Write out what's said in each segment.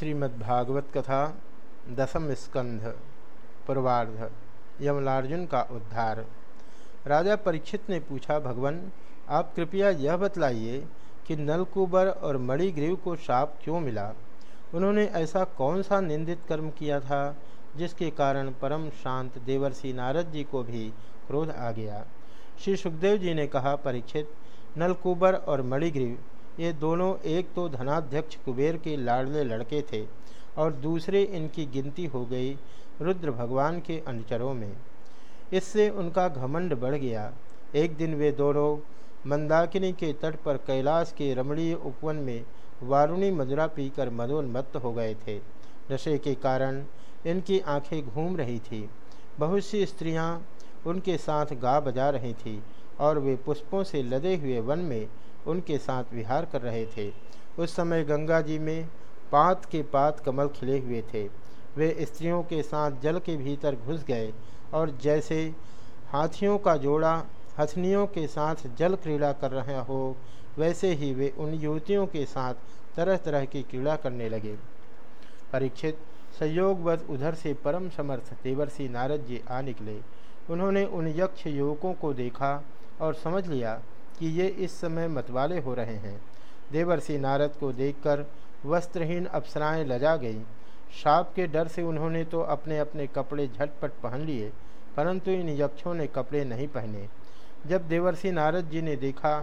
श्रीमद्भागवत कथा दसम स्कंध, पूर्वार्ध, यमलार्जुन का उद्धार। राजा परीक्षित ने पूछा, भगवान, आप कृपया यह बतलाइए कि नलकुबर और मणिग्रीव को शाप क्यों मिला? उन्होंने ऐसा कौन सा निंदित कर्म किया था, जिसके कारण परम शांत देवर्षि नारद जी को भी क्रोध आ गया? श्री सुखदेव जी ने कहा, परीक्षित, नलकुबर और मणिग्रीव ये दोनों एक तो धनाध्यक्ष कुबेर के लाडले लड़के थे और दूसरे इनकी गिनती हो गई रुद्र भगवान के अनुचरों में। इससे उनका घमंड बढ़ गया। एक दिन वे दोनों मंदाकिनी के तट पर कैलाश के रमणीय उपवन में वारुणी मदुरा पीकर मदोन्मत्त हो गए थे। नशे के कारण इनकी आँखें घूम रही थी। बहुत सी स्त्रियाँ उनके साथ गा बजा रही थीं और वे पुष्पों से लदे हुए वन में उनके साथ विहार कर रहे थे। उस समय गंगा जी में पात के पात कमल खिले हुए थे। वे स्त्रियों के साथ जल के भीतर घुस गए और जैसे हाथियों का जोड़ा हथनियों के साथ जल क्रीड़ा कर रहे हो, वैसे ही वे उन युवतियों के साथ तरह तरह की क्रीड़ा करने लगे। परीक्षित संयोगवश उधर से परम समर्थ देवर्षि नारद जी आ निकले। उन्होंने उन यक्ष युवकों को देखा और समझ लिया कि ये इस समय मतवाले हो रहे हैं। देवर्षि नारद को देखकर वस्त्रहीन अप्सराएँ लजा गईं। शाप के डर से उन्होंने तो अपने अपने कपड़े झटपट पहन लिए, परंतु इन यक्षों ने कपड़े नहीं पहने। जब देवर्षि नारद जी ने देखा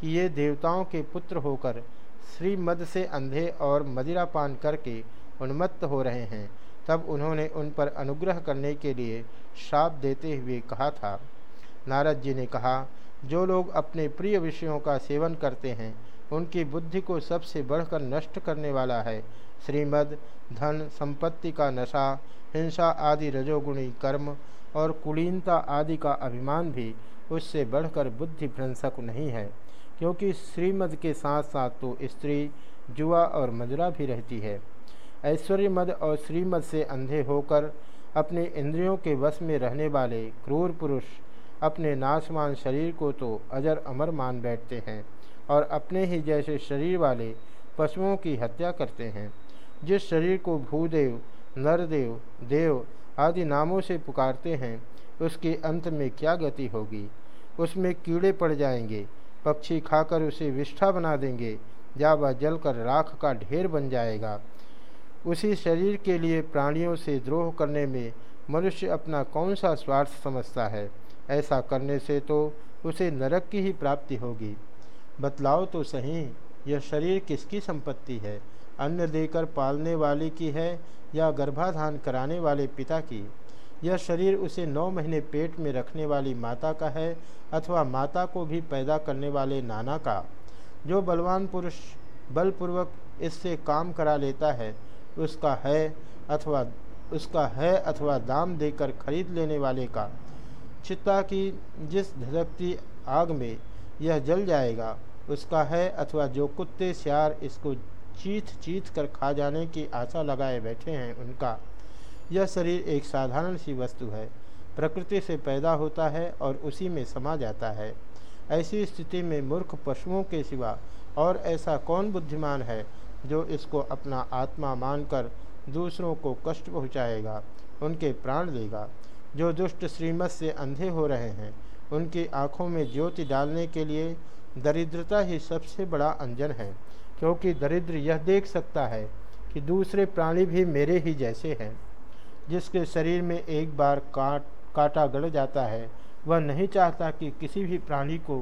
कि ये देवताओं के पुत्र होकर श्रीमद से अंधे और मदिरापान करके उन्मत्त हो रहे हैं, तब उन्होंने उन पर अनुग्रह करने के लिए शाप देते हुए कहा था। नारद जी ने कहा जो लोग अपने प्रिय विषयों का सेवन करते हैं, उनकी बुद्धि को सबसे बढ़कर नष्ट करने वाला है। श्रीमद धन संपत्ति का नशा, हिंसा आदि रजोगुणी कर्म और कुलीनता आदि का अभिमान भी उससे बढ़कर बुद्धि भ्रंसक नहीं है, क्योंकि श्रीमद के साथ साथ तो स्त्री, जुआ और मदुरा भी रहती है। ऐश्वर्य मद और श्रीमद से अंधे होकर अपने इंद्रियों के वश में रहने वाले क्रूर पुरुष अपने नाशमान शरीर को तो अजर अमर मान बैठते हैं और अपने ही जैसे शरीर वाले पशुओं की हत्या करते हैं। जिस शरीर को भूदेव, नरदेव, देव आदि नामों से पुकारते हैं, उसके अंत में क्या गति होगी? उसमें कीड़े पड़ जाएँगे, पक्षी खाकर उसे विष्ठा बना देंगे या वह जलकर राख का ढेर बन जाएगा। उसी शरीर के लिए प्राणियों से द्रोह करने में मनुष्य अपना कौन सा स्वार्थ समझता है? ऐसा करने से तो उसे नरक की ही प्राप्ति होगी। बतलाओ तो सही, यह शरीर किसकी संपत्ति है? अन्न देकर पालने वाले की है या गर्भाधान कराने वाले पिता की? यह शरीर उसे नौ महीने पेट में रखने वाली माता का है अथवा माता को भी पैदा करने वाले नाना का? जो बलवान पुरुष बलपूर्वक इससे काम करा लेता है, उसका है अथवा, उसका है अथवा दाम देकर खरीद लेने वाले का? चित्ता की जिस धधकती आग में यह जल जाएगा, उसका है अथवा जो कुत्ते श्यार इसको चीथ चीथ कर खा जाने की आशा लगाए बैठे हैं उनका, यह शरीर एक साधारण सी वस्तु है। प्रकृति से पैदा होता है और उसी में समा जाता है। ऐसी स्थिति में मूर्ख पशुओं के सिवा और ऐसा कौन बुद्धिमान है जो इसको अपना आत्मा मानकर दूसरों को कष्ट पहुँचाएगा, उनके प्राण लेगा जो दुष्ट श्रीमत से अंधे हो रहे हैं, उनकी आँखों में ज्योति डालने के लिए दरिद्रता ही सबसे बड़ा अंजन है, क्योंकि दरिद्र यह देख सकता है कि दूसरे प्राणी भी मेरे ही जैसे हैं। जिसके शरीर में एक बार काट, काटा गड़ जाता है, वह नहीं चाहता कि किसी भी प्राणी को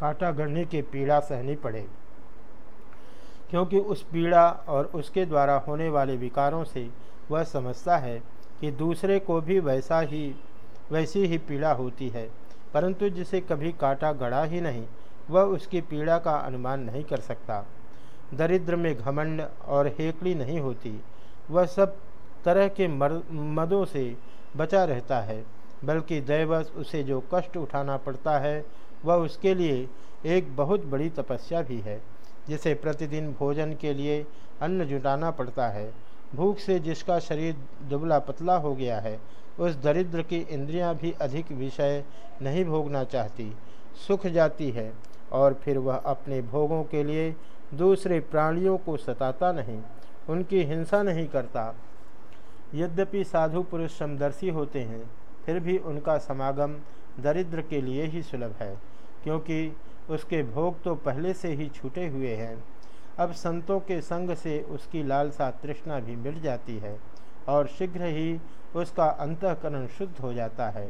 काटा गड़ने की पीड़ा सहनी पड़े। क्योंकि उस पीड़ा और उसके द्वारा होने वाले विकारों से वह समझता है कि दूसरे को भी वैसा ही, वैसी ही पीड़ा होती है, परंतु जिसे कभी काटा गड़ा ही नहीं, वह उसकी पीड़ा का अनुमान नहीं कर सकता। दरिद्र में घमंड और हेकड़ी नहीं होती, वह सब तरह के मर, मदों से बचा रहता है, बल्कि दैवश उसे जो कष्ट उठाना पड़ता है, वह उसके लिए एक बहुत बड़ी तपस्या भी है, जिसे प्रतिदिन भोजन के लिए अन्न जुटाना पड़ता है। भूख से जिसका शरीर दुबला पतला हो गया है, उस दरिद्र की इंद्रियाँ भी अधिक विषय नहीं भोगना चाहती। सुख जाती है और फिर वह अपने भोगों के लिए दूसरे प्राणियों को सताता नहीं, उनकी हिंसा नहीं करता। यद्यपि साधु पुरुष समदर्शी होते हैं, फिर भी उनका समागम दरिद्र के लिए ही सुलभ है, क्योंकि उसके भोग तो पहले से ही छूटे हुए हैं। अब संतों के संग से उसकी लालसा तृष्णा भी मिट जाती है और शीघ्र ही उसका अंतकरण शुद्ध हो जाता है।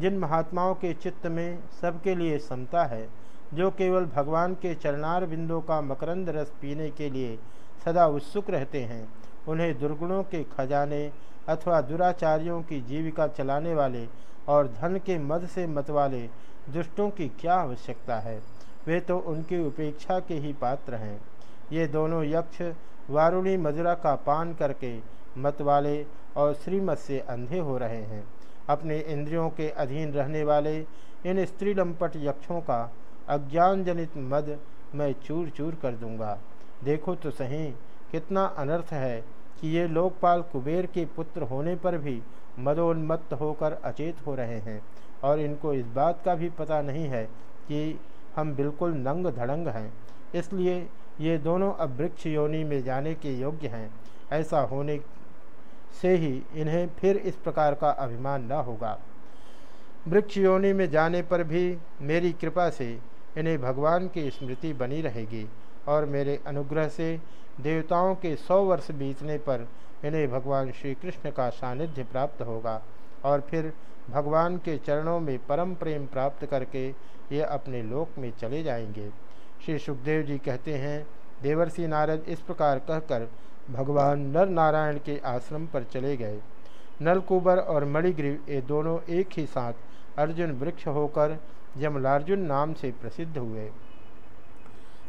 जिन महात्माओं के चित्त में सबके लिए समता है, जो केवल भगवान के चरणार बिंदों का मकरंद रस पीने के लिए सदा उत्सुक रहते हैं, उन्हें दुर्गुणों के खजाने अथवा दुराचार्यों की जीविका चलाने वाले और धन के मद से मत वाले दुष्टों की क्या आवश्यकता है? वे तो उनकी उपेक्षा के ही पात्र हैं। ये दोनों यक्ष वारुणी मदिरा का पान करके मत वाले और श्रीमत से अंधे हो रहे हैं। अपने इंद्रियों के अधीन रहने वाले इन स्त्री लंपट यक्षों का अज्ञान जनित मद मैं चूर चूर कर दूँगा। देखो तो सही, कितना अनर्थ है कि ये लोकपाल कुबेर के पुत्र होने पर भी मदोन्मत्त होकर अचेत हो रहे हैं। और इनको इस बात का भी पता नहीं है कि हम बिल्कुल नंग धड़ंग हैं। इसलिए ये दोनों अब वृक्ष योनि में जाने के योग्य हैं। ऐसा होने से ही इन्हें फिर इस प्रकार का अभिमान न होगा। वृक्ष योनि में जाने पर भी मेरी कृपा से इन्हें भगवान की स्मृति बनी रहेगी और मेरे अनुग्रह से देवताओं के सौ वर्ष बीतने पर इन्हें भगवान श्री कृष्ण का सानिध्य प्राप्त होगा और फिर भगवान के चरणों में परम प्रेम प्राप्त करके ये अपने लोक में चले जाएँगे। श्री सुखदेव जी कहते हैं, देवर्षि नारद इस प्रकार कहकर भगवान नर नारायण के आश्रम पर चले गए। नलकुबर और मणिग्रीव ये दोनों एक ही साथ अर्जुन वृक्ष होकर यमलार्जुन नाम से प्रसिद्ध हुए।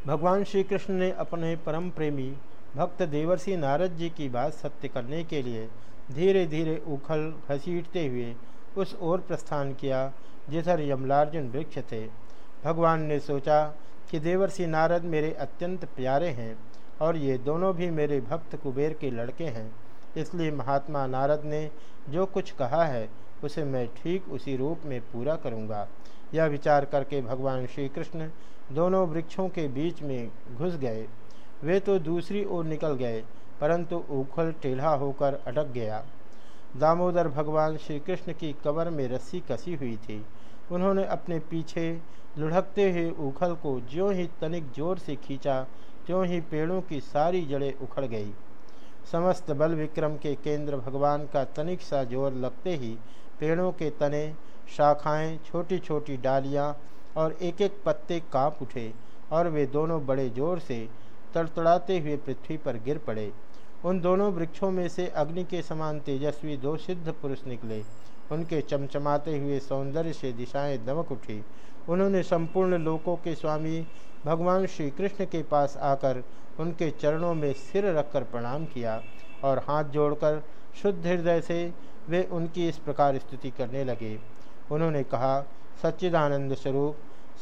भगवान श्री कृष्ण ने अपने परम प्रेमी भक्त देवर्षि नारद जी की बात सत्य करने के लिए धीरे धीरे उखल घसीटते हुए उस ओर प्रस्थान किया, जिधर यमलार्जुन वृक्ष थे। भगवान ने सोचा कि देवर्षि नारद मेरे अत्यंत प्यारे हैं और ये दोनों भी मेरे भक्त कुबेर के लड़के हैं। इसलिए महात्मा नारद ने जो कुछ कहा है, उसे मैं ठीक उसी रूप में पूरा करूँगा। यह विचार करके भगवान श्री कृष्ण दोनों वृक्षों के बीच में घुस गए। वे तो दूसरी ओर निकल गए, परंतु उखल टेढ़ा होकर अटक गया। दामोदर भगवान श्री कृष्ण की कमर में रस्सी कसी हुई थी। उन्होंने अपने पीछे लुढ़कते हुए उखल को ज्यों ही तनिक ज़ोर से खींचा, त्यों ही पेड़ों की सारी जड़ें उखड़ गई। समस्त बल विक्रम के केंद्र भगवान का तनिक सा ज़ोर लगते ही पेड़ों के तने शाखाएँ छोटी छोटी डालियाँ और एक एक पत्ते काँप उठे और वे दोनों बड़े ज़ोर से तड़तड़ाते हुए पृथ्वी पर गिर पड़े। उन दोनों वृक्षों में से अग्नि के समान तेजस्वी दो सिद्ध पुरुष निकले। उनके चमचमाते हुए सौंदर्य से दिशाएँ दमक उठी। उन्होंने संपूर्ण लोकों के स्वामी, भगवान श्री कृष्ण के पास आकर उनके चरणों में सिर रखकर प्रणाम किया और हाथ जोड़कर शुद्ध हृदय से वे उनकी इस प्रकार स्तुति करने लगे। उन्होंने कहा, सच्चिदानंद स्वरूप,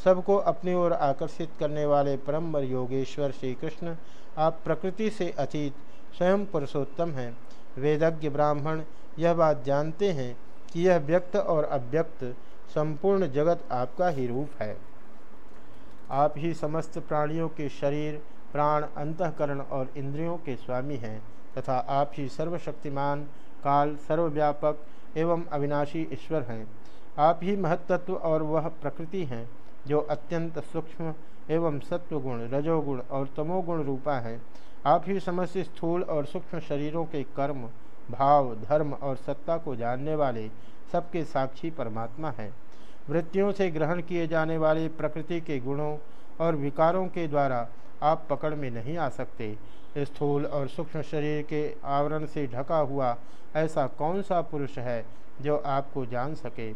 सबको अपनी ओर आकर्षित करने वाले परम योगेश्वर श्री कृष्ण आप प्रकृति से अतीत स्वयं पुरुषोत्तम हैं। वेदज्ञ ब्राह्मण यह बात जानते हैं कि यह व्यक्त और अव्यक्त संपूर्ण जगत आपका ही रूप है। आप ही समस्त प्राणियों के शरीर, प्राण, अंतकरण और इंद्रियों के स्वामी हैं तथा आप ही सर्वशक्तिमान, काल, सर्वव्यापक एवं अविनाशी ईश्वर हैं। आप ही महत्त्व और वह प्रकृति हैं जो अत्यंत सूक्ष्म एवं सत्वगुण, रजोगुण और तमोगुण रूपा है। आप ही समस्त स्थूल और सूक्ष्म शरीरों के कर्म, भाव, धर्म और सत्ता को जानने वाले सबके साक्षी परमात्मा हैं। वृत्तियों से ग्रहण किए जाने वाले प्रकृति के गुणों और विकारों के द्वारा आप पकड़ में नहीं आ सकते। स्थूल और सूक्ष्म शरीर के आवरण से ढका हुआ ऐसा कौन सा पुरुष है जो आपको जान सके?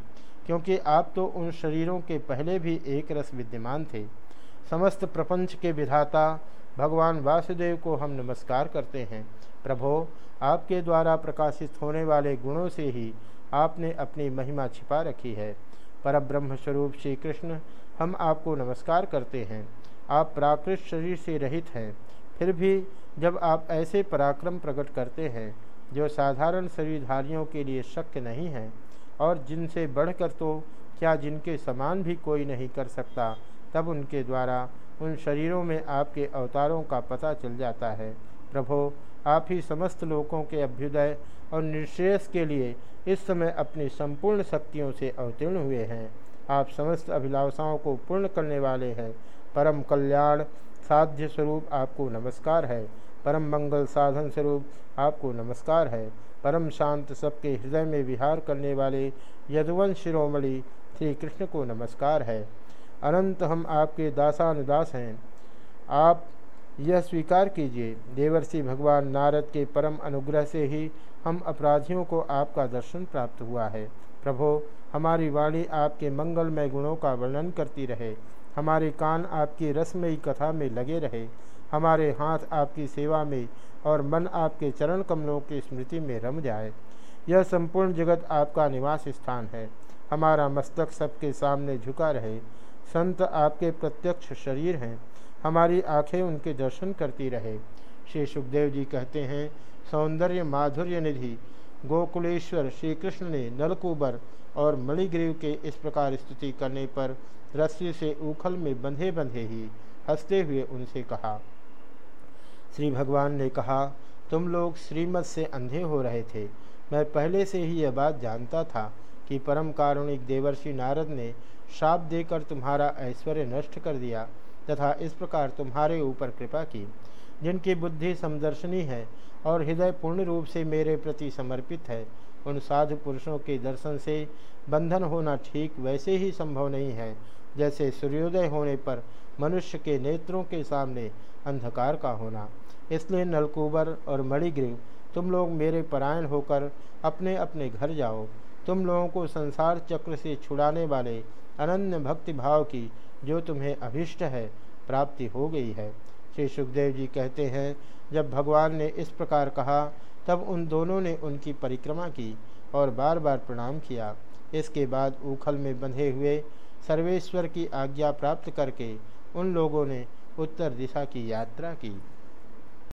क्योंकि आप तो उन शरीरों के पहले भी एक रस विद्यमान थे। समस्त प्रपंच के विधाता भगवान वासुदेव को हम नमस्कार करते हैं। प्रभो, आपके द्वारा प्रकाशित होने वाले गुणों से ही आपने अपनी महिमा छिपा रखी है। परब्रह्म स्वरूप श्री कृष्ण हम आपको नमस्कार करते हैं। आप प्राकृत शरीर से रहित हैं। फिर भी जब आप ऐसे पराक्रम प्रकट करते हैं, जो साधारण शरीरधारियों के लिए शक्य नहीं है, और जिनसे बढ़कर तो क्या जिनके समान भी कोई नहीं कर सकता, तब उनके द्वारा उन शरीरों में आपके अवतारों का पता चल जाता है। प्रभो, आप ही समस्त लोगों के अभ्युदय और निश्रेयस के लिए इस समय अपनी संपूर्ण शक्तियों से अवतीर्ण हुए हैं। आप समस्त अभिलाषाओं को पूर्ण करने वाले हैं। परम कल्याण साध्य स्वरूप आपको नमस्कार है। परम मंगल साधन स्वरूप आपको नमस्कार है। परम शांत सबके हृदय में विहार करने वाले यदुवंश शिरोमणि श्री कृष्ण को नमस्कार है। अनंत हम आपके दासानुदास हैं। आप यह स्वीकार कीजिए, देवर्षि भगवान नारद के परम अनुग्रह से ही हम अपराधियों को आपका दर्शन प्राप्त हुआ है। प्रभो, हमारी वाणी आपके मंगलमय गुणों का वर्णन करती रहे। हमारे कान आपकी रसमयी कथा में लगे रहे। हमारे हाथ आपकी सेवा में और मन आपके चरण कमलों की स्मृति में रम जाए। यह संपूर्ण जगत आपका निवास स्थान है। हमारा मस्तक सबके सामने झुका रहे। संत आपके प्रत्यक्ष शरीर हैं। हमारी आँखें उनके दर्शन करती रहे। श्री सुखदेव जी कहते हैं, सौंदर्य माधुर्य निधि, गोकुलेश्वर श्री कृष्ण ने नलकूबर और मणिग्रीव के इस प्रकार स्तुति करने पर रस्सी से उखल में बंधे बंधे ही हँसते हुए उनसे कहा, श्री भगवान ने कहा, तुम लोग श्रीमद से अंधे हो रहे थे। मैं पहले से ही यह बात जानता था कि परम कारुणिक देवर्षि नारद ने शाप देकर तुम्हारा ऐश्वर्य नष्ट कर दिया, तथा इस प्रकार तुम्हारे ऊपर कृपा की, जिनकी बुद्धि समदर्शनी है और हृदय पूर्ण रूप से मेरे प्रति समर्पित है, उन साधु पुरुषों के दर्शन से बंधन होना ठीक वैसे ही संभव नहीं है, जैसे सूर्योदय होने पर मनुष्य के नेत्रों के सामने अंधकार का होना। इसलिए नलकूबर और मणिग्रीव, तुम लोग मेरे परायण होकर अपने अपने घर जाओ। तुम लोगों को संसार चक्र से छुड़ाने वाले अनन्य भक्ति भाव की जो तुम्हें अभिष्ट है, प्राप्ति हो गई है। श्री सुखदेव जी कहते हैं, जब भगवान ने इस प्रकार कहा, तब उन दोनों ने उनकी परिक्रमा की और बार बार प्रणाम किया। इसके बाद उखल में बंधे हुए सर्वेश्वर की आज्ञा प्राप्त करके उन लोगों ने उत्तर दिशा की यात्रा की।